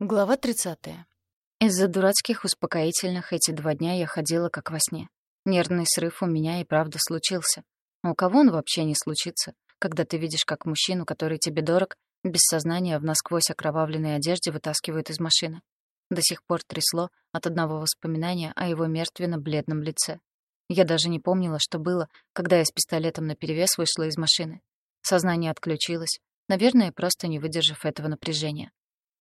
Глава 30. Из-за дурацких успокоительных эти два дня я ходила как во сне. Нервный срыв у меня и правда случился. А у кого он вообще не случится, когда ты видишь, как мужчину, который тебе дорог, без сознания в насквозь окровавленной одежде вытаскивают из машины. До сих пор трясло от одного воспоминания о его мертвенно-бледном лице. Я даже не помнила, что было, когда я с пистолетом наперевес вышла из машины. Сознание отключилось, наверное, просто не выдержав этого напряжения.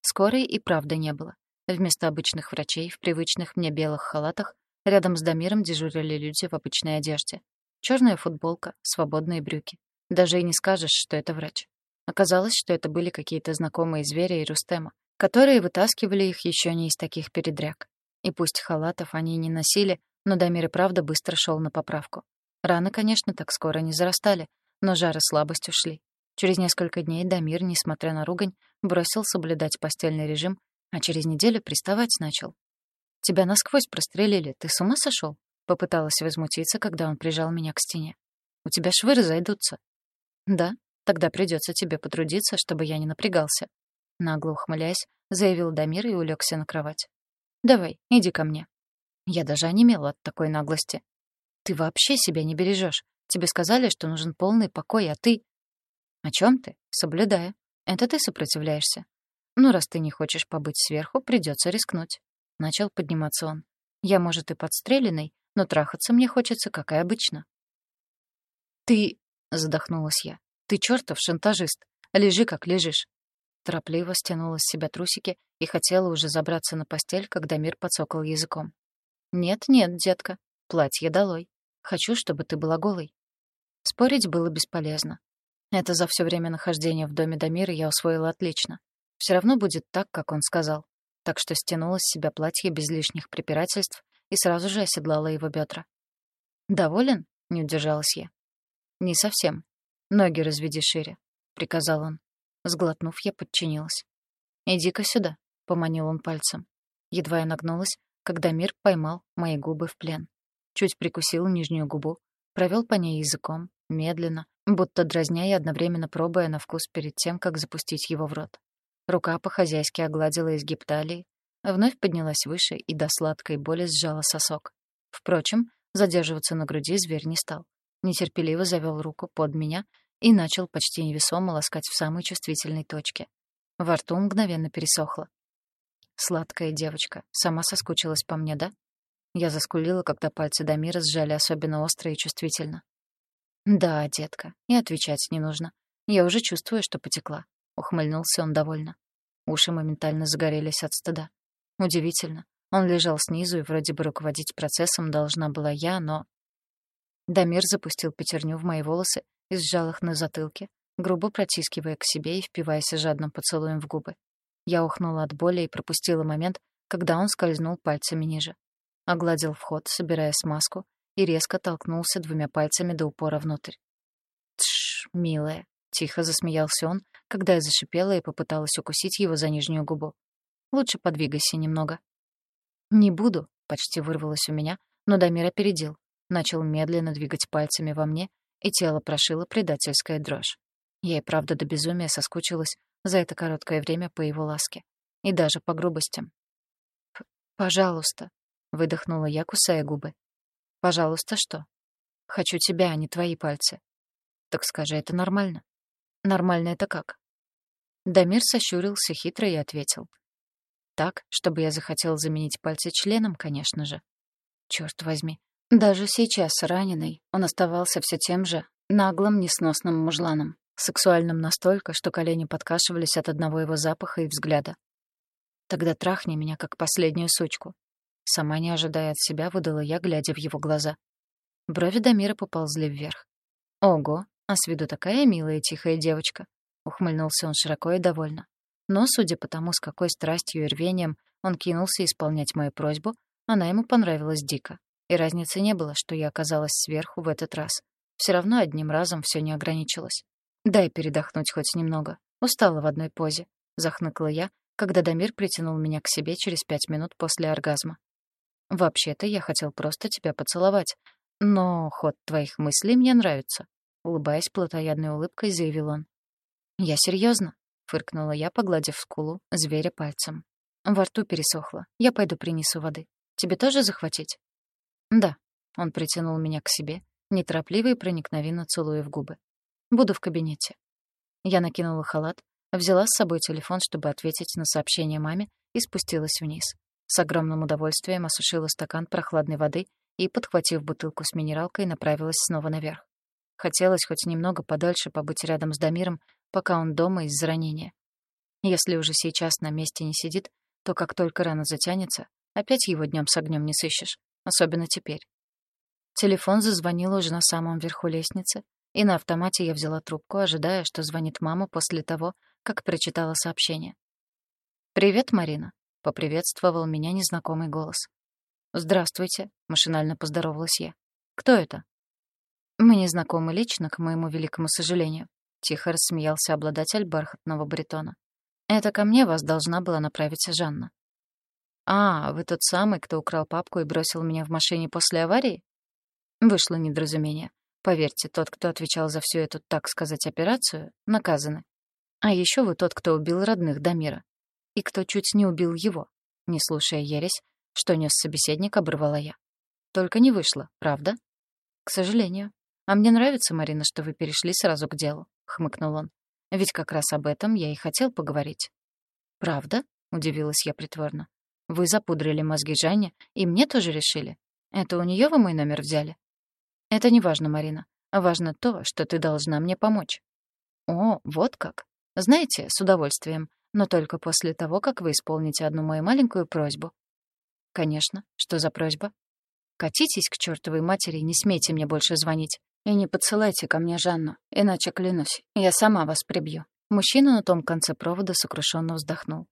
Скорой и правда не было. Вместо обычных врачей в привычных мне белых халатах рядом с Дамиром дежурили люди в обычной одежде. Черная футболка, свободные брюки. Даже и не скажешь, что это врач. Оказалось, что это были какие-то знакомые звери и Рустема, которые вытаскивали их еще не из таких передряг. И пусть халатов они не носили, но Дамир и правда быстро шел на поправку. Раны, конечно, так скоро не зарастали, но жар и слабость ушли. Через несколько дней Дамир, несмотря на ругань, бросил соблюдать постельный режим, а через неделю приставать начал. «Тебя насквозь прострелили, ты с ума сошел? Попыталась возмутиться, когда он прижал меня к стене. «У тебя швы разойдутся». «Да, тогда придется тебе потрудиться, чтобы я не напрягался». Нагло ухмыляясь, заявил Дамир и улегся на кровать. «Давай, иди ко мне». Я даже онемела от такой наглости. «Ты вообще себя не бережешь. Тебе сказали, что нужен полный покой, а ты...» «О чем ты?» «Соблюдая. Это ты сопротивляешься. Ну, раз ты не хочешь побыть сверху, придется рискнуть». Начал подниматься он. «Я, может, и подстреленный, но трахаться мне хочется, как и обычно». «Ты...» — задохнулась я. «Ты чертов шантажист. Лежи, как лежишь». Торопливо стянула с себя трусики и хотела уже забраться на постель, когда мир подсокал языком. «Нет-нет, детка, платье долой. Хочу, чтобы ты была голой». Спорить было бесполезно. Это за все время нахождения в доме Дамира я усвоила отлично. Все равно будет так, как он сказал. Так что стянула с себя платье без лишних препирательств и сразу же оседлала его бедра. «Доволен?» — не удержалась я. «Не совсем. Ноги разведи шире», — приказал он. Сглотнув, я подчинилась. «Иди-ка сюда», — поманил он пальцем. Едва я нагнулась, когда мир поймал мои губы в плен. Чуть прикусил нижнюю губу, провел по ней языком, медленно, будто дразня и одновременно пробуя на вкус перед тем, как запустить его в рот. Рука по-хозяйски огладила изгиб талии, вновь поднялась выше и до сладкой боли сжала сосок. Впрочем, задерживаться на груди зверь не стал. Нетерпеливо завел руку под меня и начал почти невесомо ласкать в самой чувствительной точке. Во рту мгновенно пересохло. Сладкая девочка, сама соскучилась по мне, да? Я заскулила, когда пальцы Дамира сжали особенно остро и чувствительно. «Да, детка, и отвечать не нужно. Я уже чувствую, что потекла». Ухмыльнулся он довольно. Уши моментально загорелись от стыда. Удивительно. Он лежал снизу, и вроде бы руководить процессом должна была я, но... Дамир запустил пятерню в мои волосы и сжал их на затылке, грубо протискивая к себе и впиваясь жадным поцелуем в губы. Я ухнула от боли и пропустила момент, когда он скользнул пальцами ниже. Огладил вход, собирая смазку, и резко толкнулся двумя пальцами до упора внутрь. «Тш, милая», — тихо засмеялся он, когда я зашипела и попыталась укусить его за нижнюю губу. «Лучше подвигайся немного». «Не буду», — почти вырвалось у меня, но Дамир опередил, начал медленно двигать пальцами во мне, и тело прошило предательская дрожь. Я и правда до безумия соскучилась за это короткое время по его ласке. И даже по грубостям. «Пожалуйста», — выдохнула я, кусая губы. Пожалуйста, что? Хочу тебя, а не твои пальцы. Так скажи, это нормально? Нормально это как? Дамир сощурился хитро и ответил. Так, чтобы я захотел заменить пальцы членом, конечно же. Черт возьми. Даже сейчас, раненый, он оставался все тем же наглым, несносным мужланом, сексуальным настолько, что колени подкашивались от одного его запаха и взгляда. Тогда трахни меня, как последнюю сучку. Сама не ожидая от себя, выдала я, глядя в его глаза. Брови Дамира поползли вверх. «Ого, а с виду такая милая тихая девочка!» Ухмыльнулся он широко и довольно. Но, судя по тому, с какой страстью и рвением он кинулся исполнять мою просьбу, она ему понравилась дико. И разницы не было, что я оказалась сверху в этот раз. Все равно одним разом все не ограничилось. «Дай передохнуть хоть немного. Устала в одной позе», — захныкала я, когда Дамир притянул меня к себе через пять минут после оргазма. «Вообще-то я хотел просто тебя поцеловать, но ход твоих мыслей мне нравится», — улыбаясь плотоядной улыбкой, заявил он. «Я серьезно, фыркнула я, погладив скулу зверя пальцем. Во рту пересохло. Я пойду принесу воды. Тебе тоже захватить? Да. Он притянул меня к себе, неторопливо и проникновенно целуя в губы. Буду в кабинете. Я накинула халат, взяла с собой телефон, чтобы ответить на сообщение маме, и спустилась вниз. С огромным удовольствием осушила стакан прохладной воды и, подхватив бутылку с минералкой, направилась снова наверх. Хотелось хоть немного подольше побыть рядом с Дамиром, пока он дома из-за ранения. Если уже сейчас на месте не сидит, то как только рана затянется, опять его днем с огнем не сыщешь, особенно теперь. Телефон зазвонил уже на самом верху лестницы, и на автомате я взяла трубку, ожидая, что звонит мама после того, как прочитала сообщение. «Привет, Марина», — поприветствовал меня незнакомый голос. «Здравствуйте», — машинально поздоровалась я. «Кто это?» «Мы не знакомы лично, к моему великому сожалению», — тихо рассмеялся обладатель бархатного баритона. «Это ко мне вас должна была направиться Жанна». «А, вы тот самый, кто украл папку и бросил меня в машине после аварии?» Вышло недоразумение. Поверьте, тот, кто отвечал за всю эту, так сказать, операцию, наказаны. А еще вы тот, кто убил родных Дамира. И кто чуть не убил его. Не слушая ересь, что нес собеседник, оборвала я. Только не вышло, правда? К сожалению. А мне нравится, Марина, что вы перешли сразу к делу, хмыкнул он. Ведь как раз об этом я и хотел поговорить. Правда? Удивилась я притворно. Вы запудрили мозги Жанне, и мне тоже решили. Это у нее вы мой номер взяли? Это не важно, Марина. Важно то, что ты должна мне помочь. О, вот как. Знаете, с удовольствием, но только после того, как вы исполните одну мою маленькую просьбу. Конечно. Что за просьба? Катитесь к чертовой матери и не смейте мне больше звонить. И не подсылайте ко мне Жанну, иначе клянусь, я сама вас прибью. Мужчина на том конце провода сокрушенно вздохнул.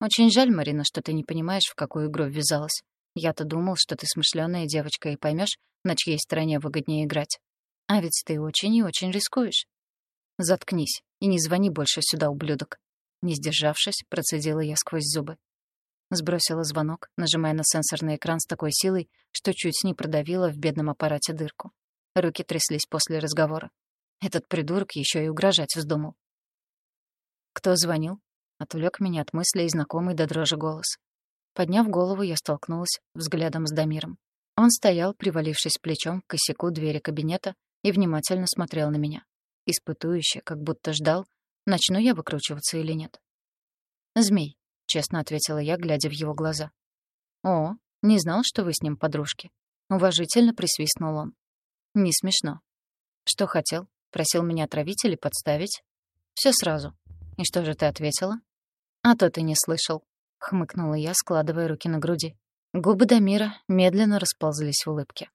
Очень жаль, Марина, что ты не понимаешь, в какую игру ввязалась. Я-то думал, что ты смышленая девочка и поймешь, на чьей стороне выгоднее играть. А ведь ты очень и очень рискуешь. Заткнись и не звони больше сюда, ублюдок. Не сдержавшись, процедила я сквозь зубы. Сбросила звонок, нажимая на сенсорный экран с такой силой, что чуть не продавила в бедном аппарате дырку. Руки тряслись после разговора. Этот придурок еще и угрожать вздумал. «Кто звонил?» — отвлек меня от мыслей знакомый до дрожи голос. Подняв голову, я столкнулась взглядом с Дамиром. Он стоял, привалившись плечом к косяку двери кабинета, и внимательно смотрел на меня. Испытующе, как будто ждал, начну я выкручиваться или нет. «Змей», — честно ответила я, глядя в его глаза. «О, не знал, что вы с ним подружки». Уважительно присвистнул он. «Не смешно». «Что хотел? Просил меня отравить или подставить?» Все сразу. И что же ты ответила?» «А то ты не слышал», — хмыкнула я, складывая руки на груди. Губы Дамира медленно расползлись в улыбке.